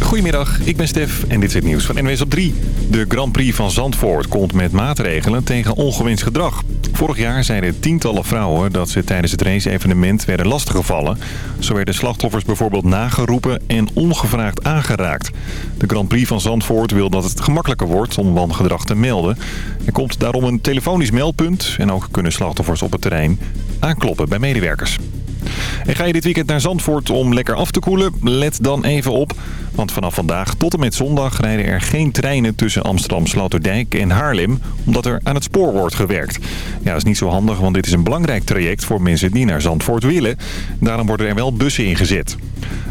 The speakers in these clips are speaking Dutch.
Goedemiddag, ik ben Stef en dit is het nieuws van NWS op 3. De Grand Prix van Zandvoort komt met maatregelen tegen ongewenst gedrag. Vorig jaar zeiden tientallen vrouwen dat ze tijdens het race-evenement werden lastiggevallen. Zo werden slachtoffers bijvoorbeeld nageroepen en ongevraagd aangeraakt. De Grand Prix van Zandvoort wil dat het gemakkelijker wordt om wangedrag te melden. Er komt daarom een telefonisch meldpunt en ook kunnen slachtoffers op het terrein aankloppen bij medewerkers. En ga je dit weekend naar Zandvoort om lekker af te koelen? Let dan even op. Want vanaf vandaag tot en met zondag rijden er geen treinen tussen Amsterdam, Sloterdijk en Haarlem. Omdat er aan het spoor wordt gewerkt. Ja, dat is niet zo handig, want dit is een belangrijk traject voor mensen die naar Zandvoort willen. Daarom worden er wel bussen ingezet.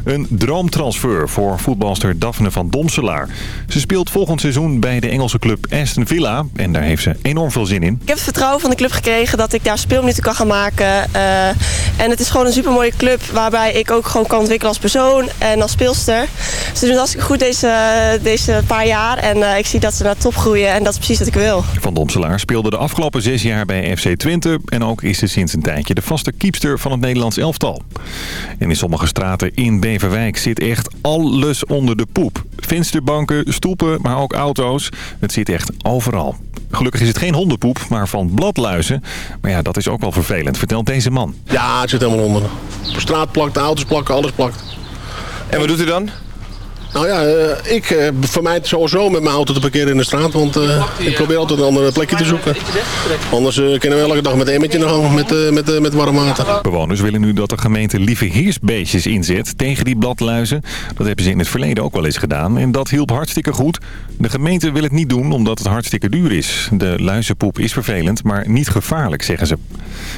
Een droomtransfer voor voetbalster Daphne van Domselaar. Ze speelt volgend seizoen bij de Engelse club Aston Villa. En daar heeft ze enorm veel zin in. Ik heb het vertrouwen van de club gekregen dat ik daar speelminuten kan gaan maken. Uh, en het is gewoon een supermooie club waarbij ik ook gewoon kan ontwikkelen als persoon en als speelster. Ze doen het hartstikke goed deze, deze paar jaar. En uh, ik zie dat ze naar top groeien en dat is precies wat ik wil. Van Domselaar speelde de afgelopen zes jaar bij FC Twente. En ook is ze sinds een tijdje de vaste kiepster van het Nederlands elftal. En in sommige straten in Beverwijk zit echt alles onder de poep. Vensterbanken, stoepen, maar ook auto's. Het zit echt overal. Gelukkig is het geen hondenpoep, maar van bladluizen. Maar ja, dat is ook wel vervelend, vertelt deze man. Ja, het zit helemaal onder. Op straat plakt, de auto's plakken, alles plakt. En wat doet u dan? Nou ja, uh, ik uh, vermijd sowieso met mijn auto te parkeren in de straat. Want uh, ik probeer altijd een ander plekje te zoeken. Anders kunnen we elke dag met een gang met, met, met warm water. Bewoners willen nu dat de gemeente lieve heersbeestjes inzet tegen die bladluizen. Dat hebben ze in het verleden ook wel eens gedaan. En dat hielp hartstikke goed. De gemeente wil het niet doen omdat het hartstikke duur is. De luizenpoep is vervelend, maar niet gevaarlijk, zeggen ze.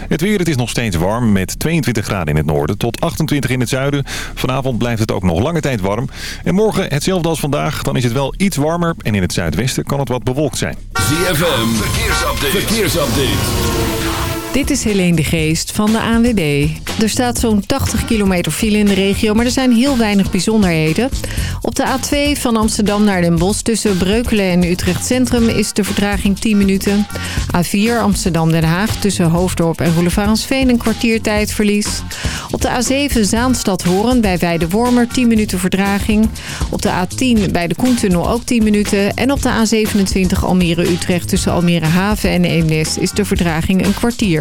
Het weer, het is nog steeds warm met 22 graden in het noorden tot 28 in het zuiden. Vanavond blijft het ook nog lange tijd warm. En morgen hetzelfde als vandaag, dan is het wel iets warmer en in het zuidwesten kan het wat bewolkt zijn. ZFM, verkeersupdate. verkeersupdate. Dit is Helene de Geest van de ANWB. Er staat zo'n 80 kilometer file in de regio, maar er zijn heel weinig bijzonderheden. Op de A2 van Amsterdam naar Den Bosch tussen Breukelen en Utrecht Centrum is de vertraging 10 minuten. A4 Amsterdam-Den Haag tussen Hoofddorp en Roelevarensveen een kwartiertijdverlies. Op de A7 Zaanstad-Horen bij Weidewormer 10 minuten vertraging. Op de A10 bij de Koentunnel ook 10 minuten. En op de A27 Almere-Utrecht tussen Almere Haven en Eemnes is de vertraging een kwartier.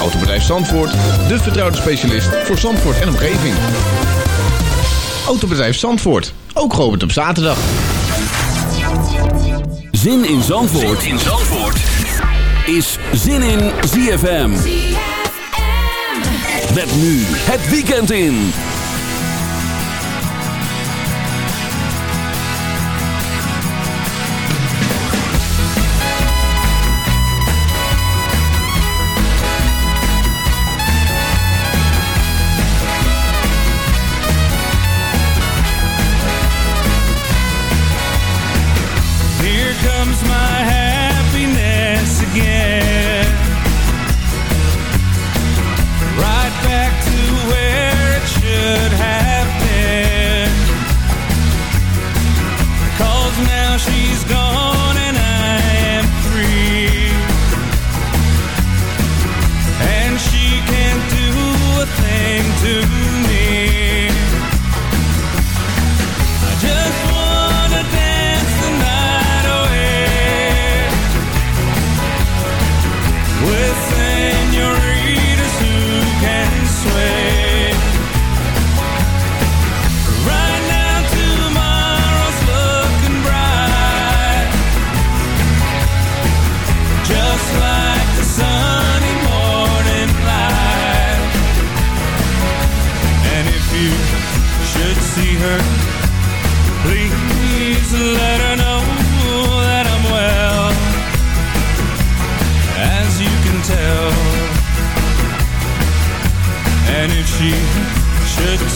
Autobedrijf Zandvoort, de vertrouwde specialist voor Zandvoort en omgeving. Autobedrijf Zandvoort, ook geopend op zaterdag. Zin in Zandvoort, zin in Zandvoort. is Zin in ZFM. ZFM. Met nu het weekend in. Comes my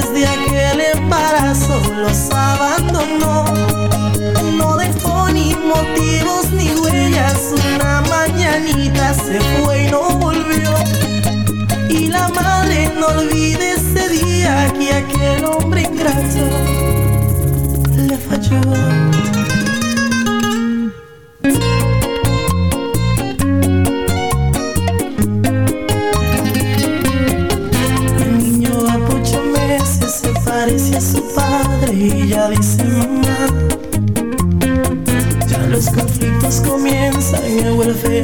desde aquel embarazo los abandonó. No dejó ni motivos ni huellas, una mañanita se fue y no volvió. Y la madre no olvide ese día que aquel hombre ingrato le falló.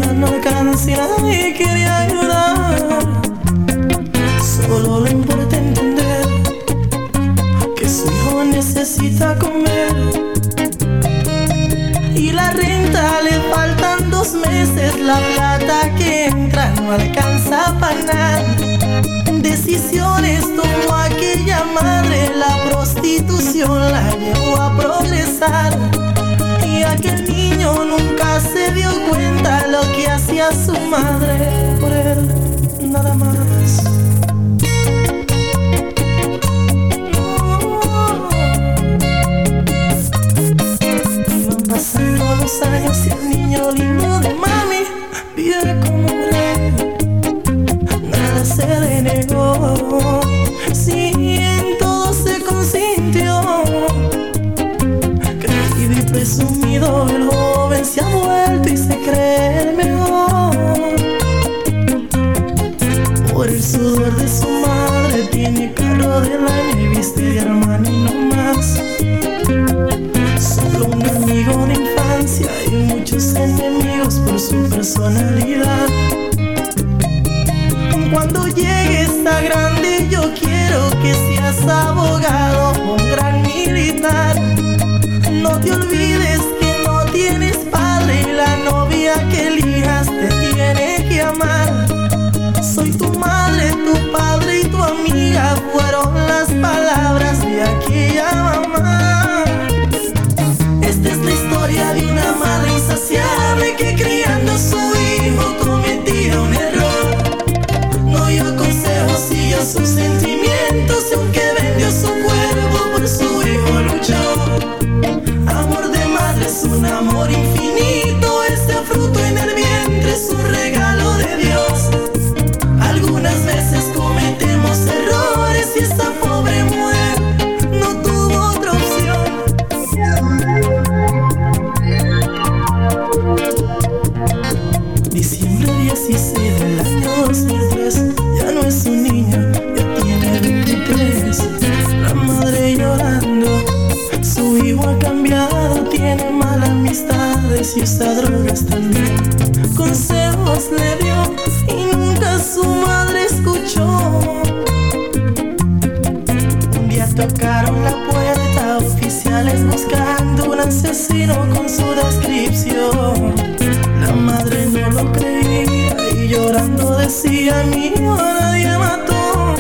ya no alcancía y quería ayudar. Solo le importa entender que su hijo necesita comer. Y la renta le faltan dos meses, la plata que entra no alcanza para nada. Decisiones tomó aquella madre, la prostitución la llevó a progresar. Y aquel niño nunca se dio cuenta lo que hacía su madre por él, nada más. Pasando los años y el niño lindo de mami vive como un. Nada se le negó. Sí, en todo se consintió. Presumido, el se ha vuelto y se cree el mejor. Por el sudor de su madre tiene carro del año y viste de Armani no más. Solo un amigo de infancia y muchos enemigos por su personalidad. Cuando llegues a grande yo quiero que seas abogado o un gran militar. No te olvides asesino con su descripción. La madre no lo creía y llorando decía, mi hijo nadie mató.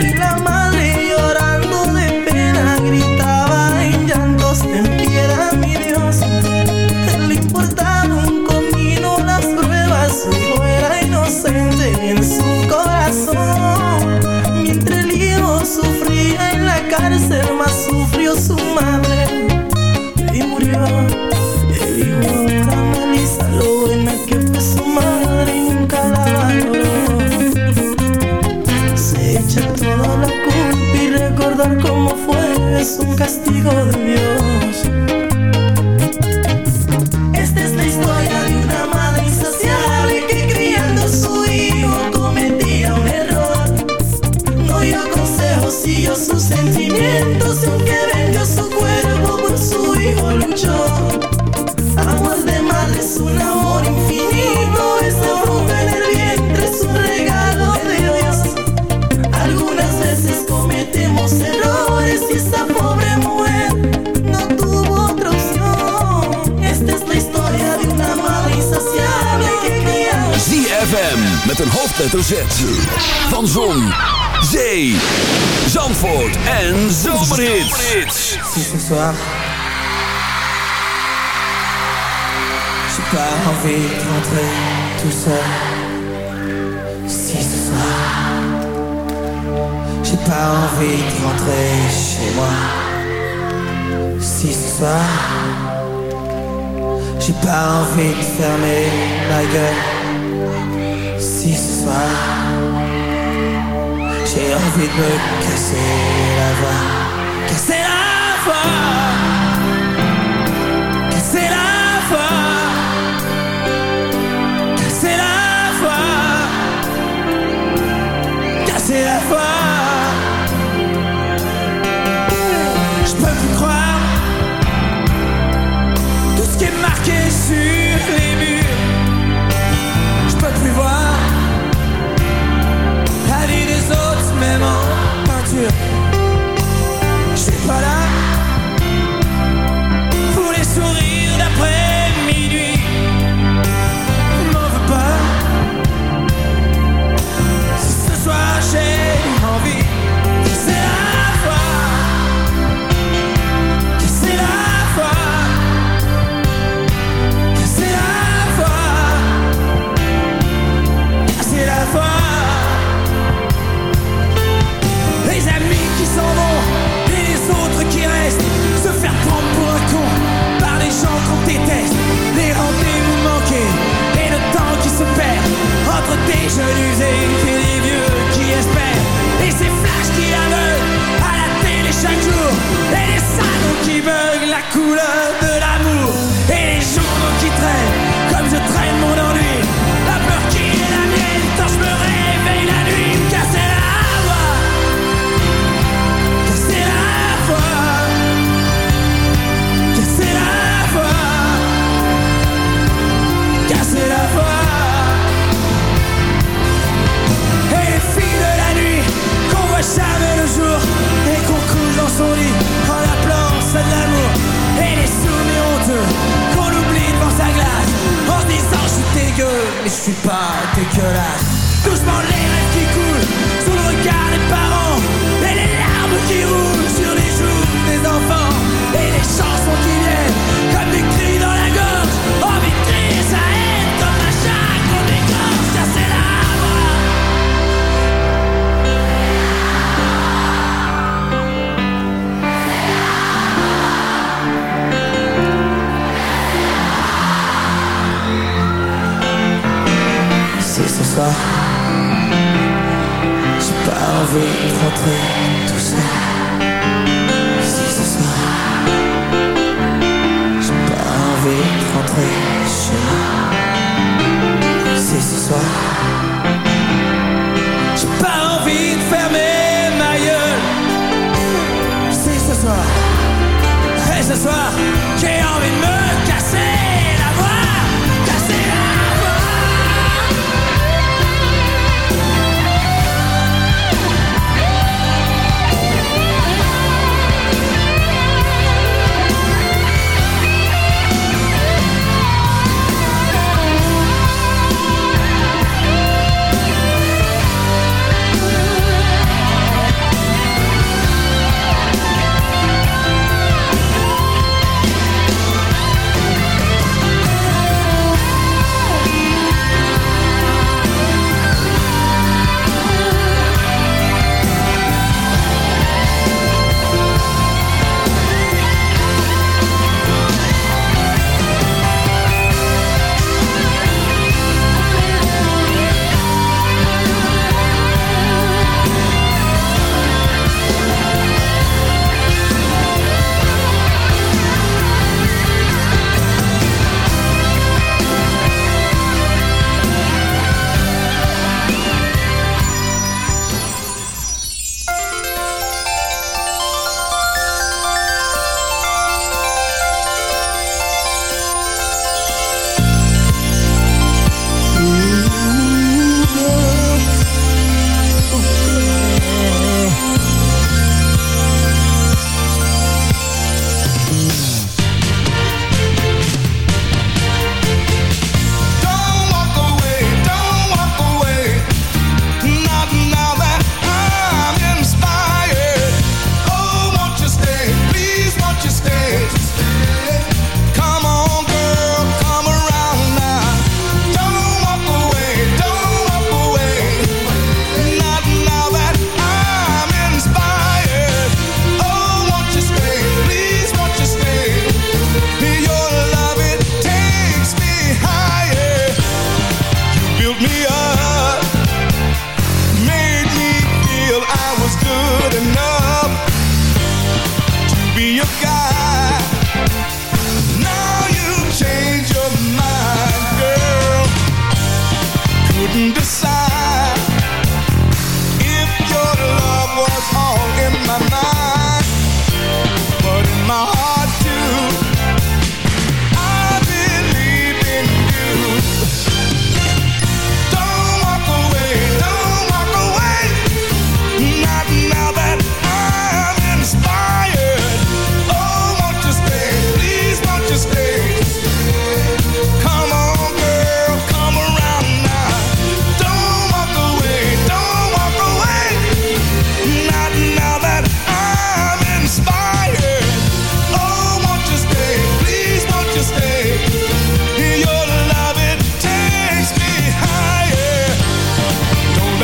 Y la madre llorando de pena gritaba en llantos, ten piedad mi Dios. Le importaba un comino las pruebas, su hijo era inocente en su corazón. La cárcel, más sufrió su madre y murió. El hijo ahora analiza lo buena que fue su madre y nunca la valoró. Se echa toda la culpa y recordar cómo fue es un castigo de Dios. Hoofdletter Z. Van Zon, Zee, Zandvoort en Zomerhits. Ce soir J'ai pas envie de rentrer tout seul Si ce soir J'ai pas envie de rentrer chez moi Si ce soir J'ai pas envie de fermer ma gueule J'ai envie de me casser la voix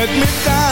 Don't let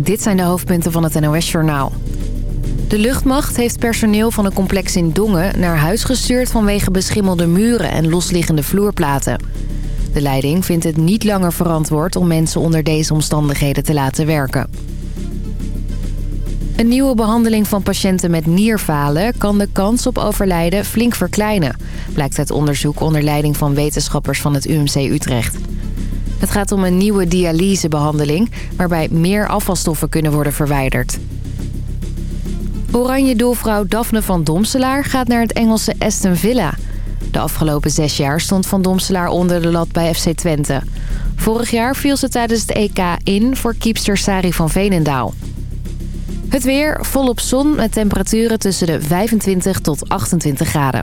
Dit zijn de hoofdpunten van het NOS-journaal. De luchtmacht heeft personeel van een complex in Dongen naar huis gestuurd... vanwege beschimmelde muren en losliggende vloerplaten. De leiding vindt het niet langer verantwoord om mensen onder deze omstandigheden te laten werken. Een nieuwe behandeling van patiënten met nierfalen kan de kans op overlijden flink verkleinen... blijkt uit onderzoek onder leiding van wetenschappers van het UMC Utrecht. Het gaat om een nieuwe dialysebehandeling... waarbij meer afvalstoffen kunnen worden verwijderd. Oranje doelvrouw Daphne van Domselaar gaat naar het Engelse Aston Villa. De afgelopen zes jaar stond Van Domselaar onder de lat bij FC Twente. Vorig jaar viel ze tijdens het EK in voor kiepster Sari van Veenendaal. Het weer volop zon met temperaturen tussen de 25 tot 28 graden.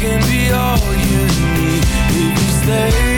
can be all you need if you stay.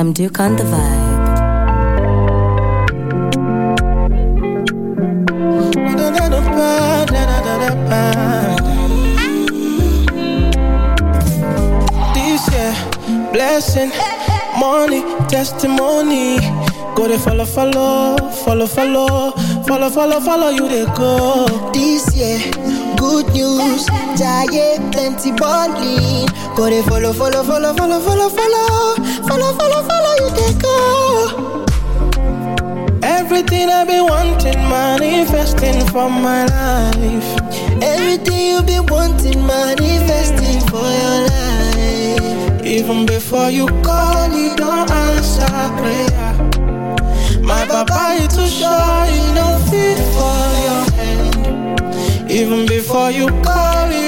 Some Duke on the vibe. This year, blessing, money, testimony. Go to follow, follow, follow, follow, follow, follow, follow you they go. This year, good news, giant plenty balling. Go they follow, follow, follow, follow, follow, follow, follow, follow, follow you they go. Everything I've been wanting, manifesting for my life. Everything you've been wanting, manifesting for your life. Even before you call, you don't answer prayer. My papa is too shy, you don't fit for your hand. Even before you call,